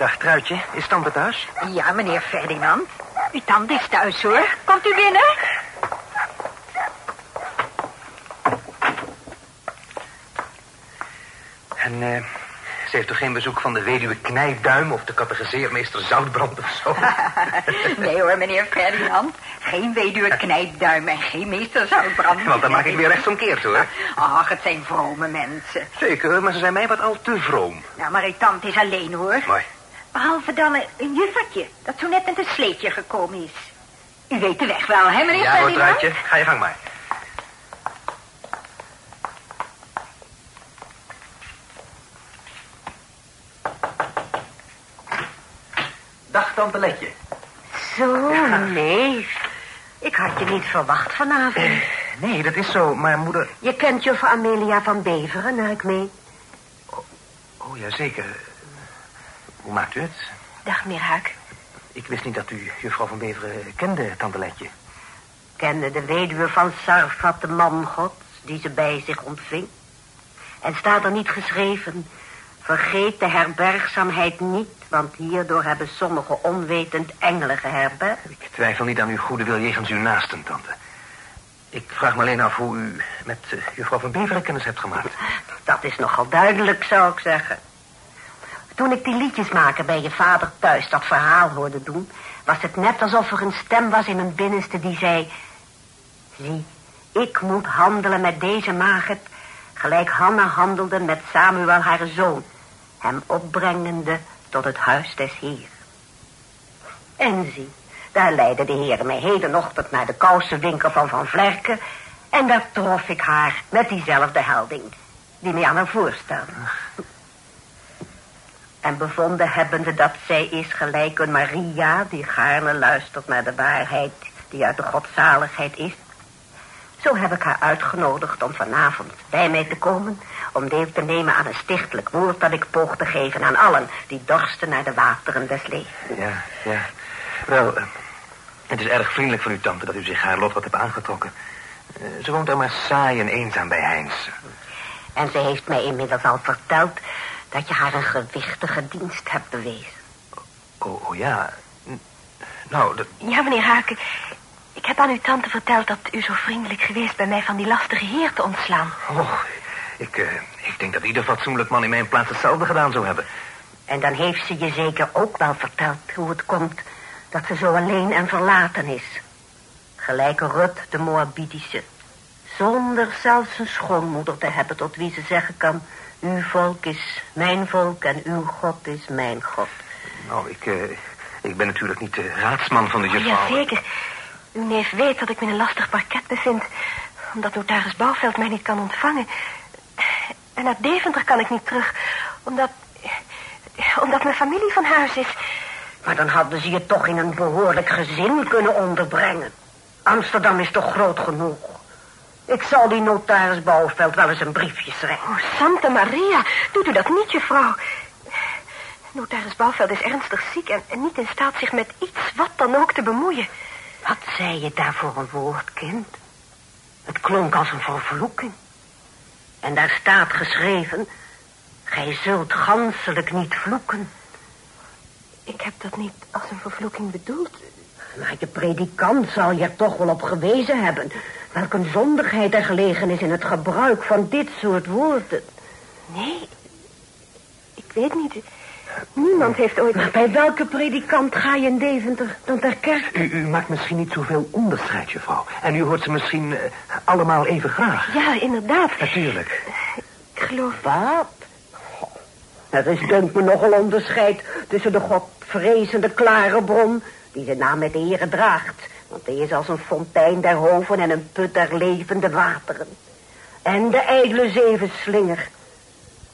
Dag Truitje. Is tante thuis? Ja, meneer Ferdinand. Uw tante is thuis, hoor. Komt u binnen? En eh, ze heeft toch geen bezoek van de weduwe Knijduim of de catechiseermeester Zoutbrand of zo? nee hoor, meneer Ferdinand. Geen weduwe knijpduim en geen meester zoutbrand. Want dan maak ik weer rechtsomkeerd hoor. Ach, het zijn vrome mensen. Zeker, maar ze zijn mij wat al te vroom. Nou, maar uw tante is alleen hoor. Mooi. Behalve dan een, juffertje, dat zo net met een sleetje gekomen is. U weet de weg wel, hè, meneer Ja hoor? Truitje. Ga je gang maar. Dag, tante Letje. Zo, nee. Ik had je niet verwacht vanavond. Nee, dat is zo, maar moeder... Je kent juffrouw Amelia van Beveren, naar ik mee. Oh, ja, zeker. Hoe maakt u het? Dag, meneer Huik. Ik wist niet dat u juffrouw van Beveren kende, tante Letje. Kende de weduwe van Sarfat de man gods, die ze bij zich ontving. En staat er niet geschreven... Vergeet de herbergzaamheid niet, want hierdoor hebben sommigen onwetend engelen geherbergd. Ik twijfel niet aan uw goede wil jegens uw naasten, tante. Ik vraag me alleen af hoe u met eh, juffrouw van Beveren kennis hebt gemaakt. Dat is nogal duidelijk, zou ik zeggen. Toen ik die liedjesmaker bij je vader thuis dat verhaal hoorde doen... was het net alsof er een stem was in mijn binnenste die zei... Zie, ik moet handelen met deze maagd... gelijk Hanna handelde met Samuel haar zoon... hem opbrengende tot het huis des Heer. En zie, daar leidde de heer mij hedenochtend naar de kousenwinkel van Van Vlerken... en daar trof ik haar met diezelfde helding... die mij aan haar voorstelde. En bevonden hebbende dat zij is gelijk een Maria... die gaarne luistert naar de waarheid die uit de godzaligheid is... Zo heb ik haar uitgenodigd om vanavond bij mij te komen... om deel te nemen aan een stichtelijk woord dat ik poog te geven aan allen... die dorsten naar de wateren des levens. Ja, ja. Wel, eh, het is erg vriendelijk van uw tante dat u zich haar lot wat hebt aangetrokken. Eh, ze woont daar maar saai en eenzaam bij Heinz. En ze heeft mij inmiddels al verteld... dat je haar een gewichtige dienst hebt bewezen. Oh, oh ja. Nou, dat... Ja, meneer Haken. Ik heb aan uw tante verteld dat u zo vriendelijk geweest bij mij van die lastige heer te ontslaan. Oh, ik, eh, ik denk dat ieder fatsoenlijk man in mijn plaats hetzelfde gedaan zou hebben. En dan heeft ze je zeker ook wel verteld hoe het komt... dat ze zo alleen en verlaten is. Gelijk Rut de Moabitische. Zonder zelfs een schoonmoeder te hebben tot wie ze zeggen kan... uw volk is mijn volk en uw God is mijn God. Nou, ik, eh, ik ben natuurlijk niet de raadsman van de Oh, juffrouw. ja, zeker. Uw neef weet dat ik me in een lastig parket bevind... omdat notaris Bouwveld mij niet kan ontvangen. En naar Deventer kan ik niet terug, omdat... omdat mijn familie van huis is. Maar dan hadden ze je toch in een behoorlijk gezin kunnen onderbrengen. Amsterdam is toch groot genoeg. Ik zal die notaris Bouwveld wel eens een briefje schrijven. Oh, Santa Maria, doet u dat niet, juffrouw? Notaris Bouwveld is ernstig ziek en, en niet in staat zich met iets wat dan ook te bemoeien. Wat zei je daar voor een woord, kind? Het klonk als een vervloeking. En daar staat geschreven... Gij zult ganselijk niet vloeken. Ik heb dat niet als een vervloeking bedoeld. Maar je predikant zal je er toch wel op gewezen hebben... welk een zondigheid er gelegen is in het gebruik van dit soort woorden. Nee, ik weet niet. Niemand heeft ooit... Maar bij welke predikant ga je in Deventer dan ter kerk? U, u maakt misschien niet zoveel onderscheid, juffrouw. En u hoort ze misschien eh, allemaal even graag. Ja, inderdaad. Natuurlijk. Ik geloof... Wat? Er is dunkt me nogal onderscheid tussen de godvrezende klare bron... die zijn naam met ere draagt. Want die is als een fontein der hoven en een put der levende wateren. En de ijdele zevenslinger...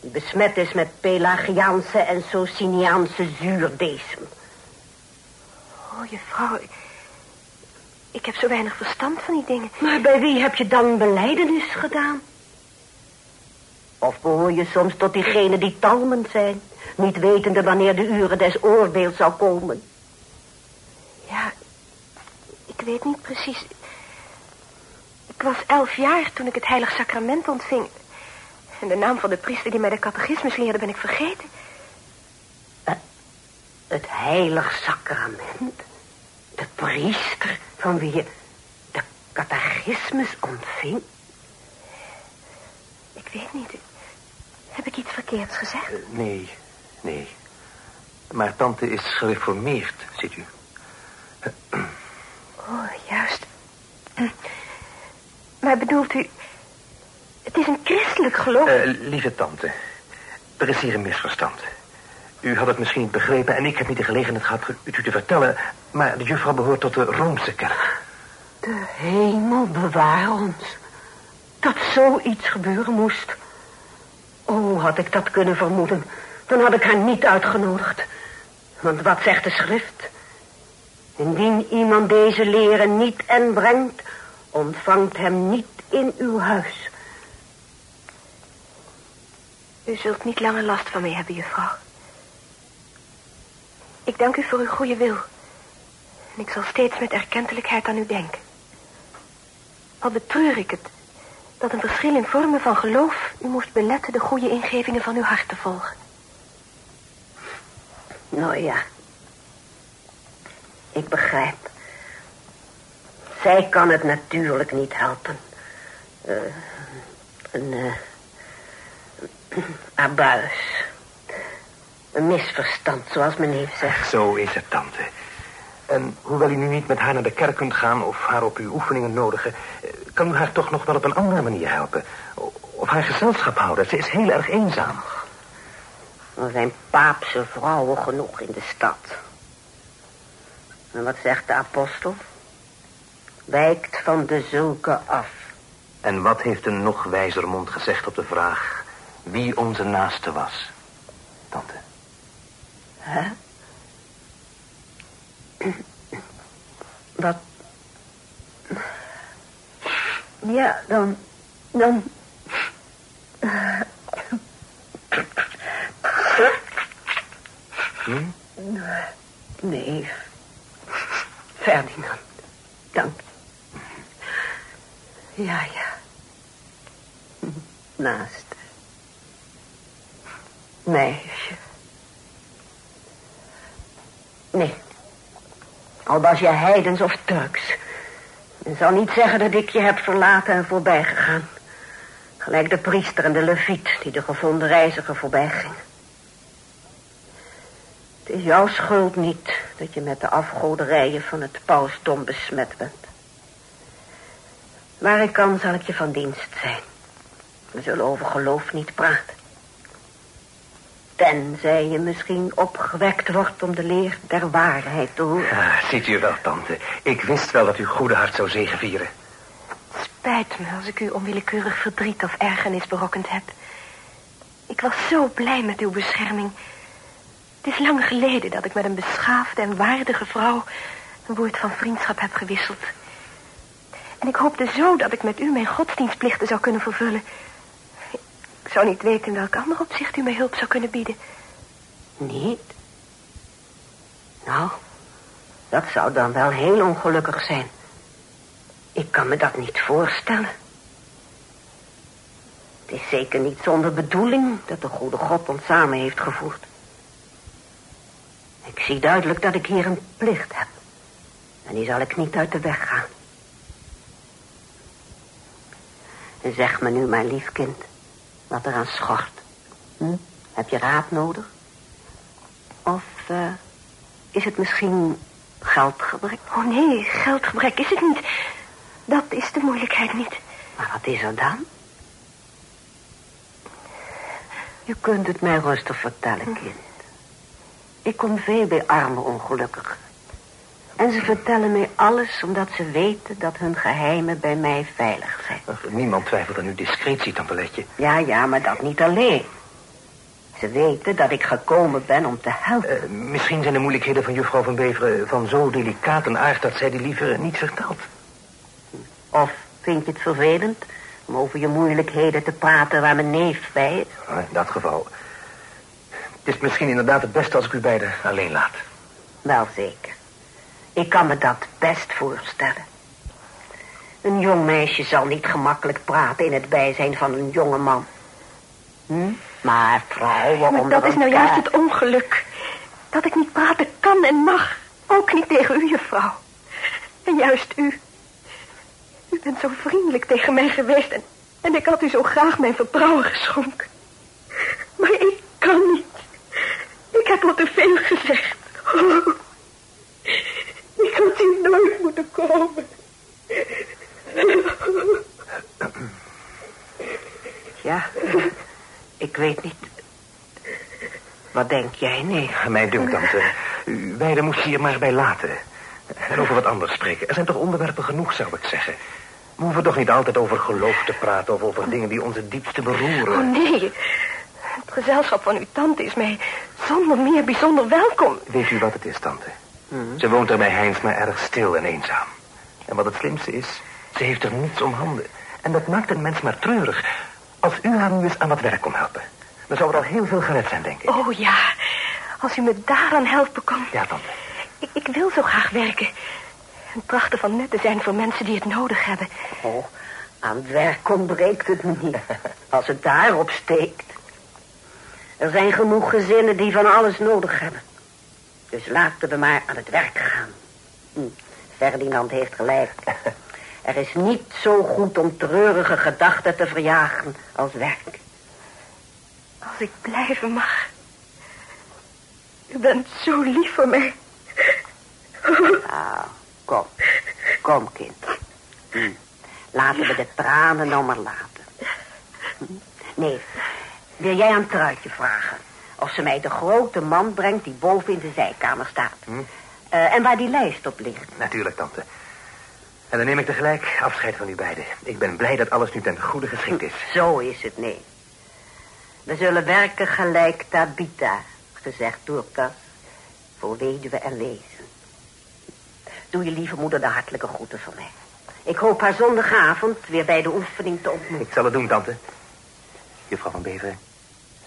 die besmet is met Pelagiaanse en Sociniaanse zuurdesem. Oh, juffrouw, ik heb zo weinig verstand van die dingen. Maar bij wie heb je dan beleidenis gedaan? Of behoor je soms tot diegenen die talmend zijn... niet wetende wanneer de uren des oordeels zal komen? Ik weet niet precies. Ik was elf jaar toen ik het heilig sacrament ontving. En de naam van de priester die mij de catechismus leerde ben ik vergeten. Eh, Het heilig sacrament. De priester van wie je de catechismus ontving. Ik weet niet. Heb ik iets verkeerds gezegd? Eh, nee, nee. Maar tante is gereformeerd, ziet u. Oh, juist. Maar bedoelt u... Het is een christelijk geloof? Uh, lieve tante, er is hier een misverstand. U had het misschien niet begrepen en ik heb niet de gelegenheid gehad het u te vertellen... maar de juffrouw behoort tot de Roomse kerk. De hemel bewaar ons. Dat zoiets gebeuren moest. Oh, had ik dat kunnen vermoeden... dan had ik haar niet uitgenodigd. Want wat zegt de schrift? Indien iemand deze leren niet en brengt... ontvangt hem niet in uw huis... U zult niet langer last van mij hebben, juffrouw. Ik dank u voor uw goede wil. En ik zal steeds met erkentelijkheid aan u denken. Al betreur ik het dat een verschil in vormen van geloof u moest beletten de goede ingevingen van uw hart te volgen. Nou ja, ik begrijp. Zij kan het natuurlijk niet helpen. Uh, een, uh, Abuis. Een misverstand, zoals mijn neef zegt. Zo is het, tante. En hoewel u nu niet met haar naar de kerk kunt gaan of haar op uw oefeningen nodigen... Eh, kan u haar toch nog wel op een andere manier helpen. Of haar gezelschap houden. Ze is heel erg eenzaam. Er zijn paapse vrouwen genoeg in de stad. En wat zegt de apostel? Wijkt van de zulke af. En wat heeft een nog wijzer mond gezegd op de vraag wie onze naaste was, tante. Hè? Wat? Ja, dan... Dan... Hm? Nee. Ferdinand. Dank. Ja, ja. Naast meisje. Nee. Al was je heidens of Turks. Ik zal niet zeggen dat ik je heb verlaten en voorbij gegaan. Gelijk de priester en de leviet die de gevonden reiziger voorbij ging. Het is jouw schuld niet dat je met de afgoderijen van het pausdom besmet bent. Waar ik kan zal ik je van dienst zijn. We zullen over geloof niet praten. Tenzij je misschien opgewekt wordt om de leer der waarheid te horen. Ja, ziet u wel, tante. Ik wist wel dat uw goede hart zou zegevieren. Spijt me als ik u onwillekeurig verdriet of ergernis berokkend heb. Ik was zo blij met uw bescherming. Het is lang geleden dat ik met een beschaafde en waardige vrouw... een woord van vriendschap heb gewisseld. En ik hoopte zo dat ik met u mijn godsdienstplichten zou kunnen vervullen... Ik zou niet weten in welk ander opzicht u mij hulp zou kunnen bieden. Niet? Nou, dat zou dan wel heel ongelukkig zijn. Ik kan me dat niet voorstellen. Het is zeker niet zonder bedoeling dat de goede God ons samen heeft gevoerd. Ik zie duidelijk dat ik hier een plicht heb. En die zal ik niet uit de weg gaan. Zeg me nu, mijn lief kind wat eraan schort. Hm? Heb je raad nodig? Of uh, is het misschien geldgebrek? Oh nee, geldgebrek is het niet. Dat is de moeilijkheid niet. Maar wat is er dan? Je kunt het mij rustig vertellen, hm. kind. Ik kom veel bij arme ongelukkigen. En ze vertellen mij alles omdat ze weten dat hun geheimen bij mij veilig zijn. Niemand twijfelt aan uw discretie, Letje. Ja, ja, maar dat niet alleen. Ze weten dat ik gekomen ben om te helpen. Uh, misschien zijn de moeilijkheden van juffrouw van Beveren van zo delicaat een aard dat zij die liever niet vertelt. Of vind je het vervelend om over je moeilijkheden te praten waar mijn neef bij is? in dat geval. Het is misschien inderdaad het beste als ik u beiden alleen laat. Wel zeker. Ik kan me dat best voorstellen. Een jong meisje zal niet gemakkelijk praten in het bijzijn van een jonge man. Hm? Maar vrouwen maar onder dat is nou juist het ongeluk. dat ik niet praten kan en mag. Ook niet tegen u, juffrouw. En juist u. U bent zo vriendelijk tegen mij geweest en, en ik had u zo graag mijn vertrouwen geschonken. Maar ik kan niet. Ik heb al te veel gezegd. Oh, ik had hier nooit moeten komen. Ja, ik weet niet. Wat denk jij? Nee. Mijn dunkt, tante. U beiden moest hier maar bij laten. En over wat anders spreken. Er zijn toch onderwerpen genoeg, zou ik zeggen. We hoeven toch niet altijd over geloof te praten... of over dingen die onze diepste beroeren. Oh, nee. Het gezelschap van uw tante is mij zonder meer bijzonder welkom. Weet u wat het is, tante? Ze woont er bij Heinz maar erg stil en eenzaam. En wat het slimste is, ze heeft er niets om handen. En dat maakt een mens maar treurig. Als u haar nu eens aan wat werk kon helpen... dan zou er al heel veel gered zijn, denk ik. Oh ja, als u me daaraan helpen kon. Ja, tante. Ik, ik wil zo graag werken. En trachten van nut te zijn voor mensen die het nodig hebben. Oh, aan het werk ontbreekt het me niet. Als het daarop steekt. Er zijn genoeg gezinnen die van alles nodig hebben. Dus laten we maar aan het werk gaan. Hm, Ferdinand heeft gelijk. Er is niet zo goed om treurige gedachten te verjagen als werk. Als ik blijven mag. U bent zo lief voor mij. Nou, kom. Kom, kind. Hm. Laten we de tranen nou maar laten. Hm. Nee, wil jij aan Truitje vragen... of ze mij de grote man brengt die boven in de zijkamer staat? Hm? Eh, en waar die lijst op ligt. Natuurlijk, tante. En dan neem ik tegelijk afscheid van u beiden. Ik ben blij dat alles nu ten goede geschikt is. Zo is het, nee. We zullen werken gelijk Tabita, gezegd Doorkas, voor weduwe en wezen. Doe je lieve moeder de hartelijke groeten van mij. Ik hoop haar zondagavond weer bij de oefening te ontmoeten. Ik zal het doen, tante. Juffrouw van Beveren,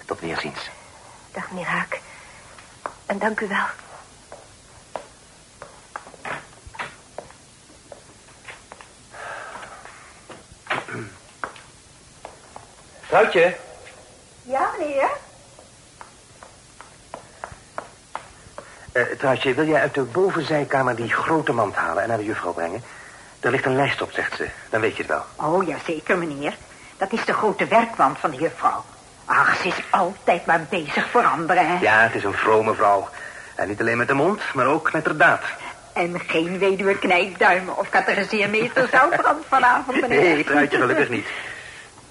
tot weerziens. Dag, meneer Haak. En dank u wel. Truitje, Ja, meneer? eh, Truitje, wil jij uit de bovenzijkamer die grote mand halen en naar de juffrouw brengen? Er ligt een lijst op, zegt ze. Dan weet je het wel. Oh, ja, zeker, meneer. Dat is de grote werkwand van de juffrouw. Ach, ze is altijd maar bezig veranderen, hè? Ja, het is een vrome vrouw. En niet alleen met de mond, maar ook met de daad. En geen weduwe knijpduimen of catechiseermeester zoutbrand vanavond, meneer. Nee, Truitje, gelukkig niet.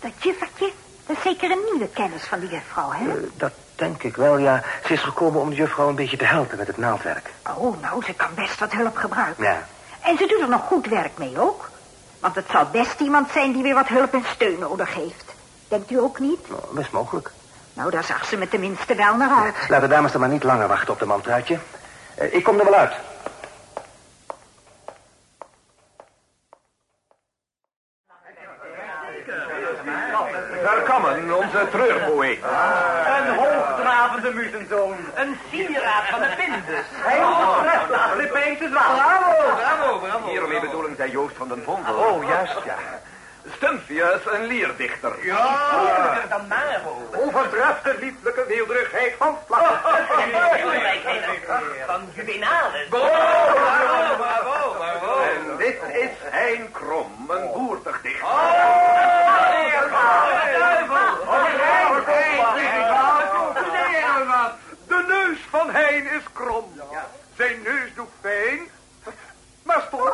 Dat juffertje, dat is zeker een nieuwe kennis van die juffrouw, hè? Eh, dat denk ik wel, ja. Ze is gekomen om de juffrouw een beetje te helpen met het naaldwerk. Oh, nou, ze kan best wat hulp gebruiken. Ja. En ze doet er nog goed werk mee ook. Want het zal best iemand zijn die weer wat hulp en steun nodig heeft. Denkt u ook niet? Nou, best mogelijk. Nou, daar zag ze me tenminste wel naar uit. Laat de dames dan maar niet langer wachten op de man, Truitje. Eh, ik kom er wel uit. Welkom, onze treurpoëet. Een hoogdravende muzenzoon. Een sieraad van de Pindes. Hij is een Filipijnse zwaal. Bravo, bravo, bravo. Hiermee bedoelen zij Joost van den Vondel. Oh, juist, ja. Stumphius, een lierdichter. Ja, dan Maro. Overtreft de lieflijke weelderigheid van Vlak. Van Juvenalis. Bravo, bravo, bravo. En dit is Hein Krom, een boertig dichter. De neus van Hein is krom. Zijn neus doet pijn, maar stond.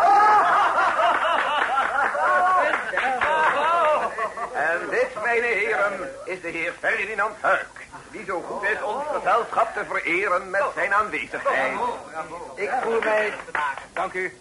En dit, mijn heren, is de heer Ferdinand Huik. Die zo goed is ons gezelschap te vereren met zijn aanwezigheid. Ik voel mij... Dank u.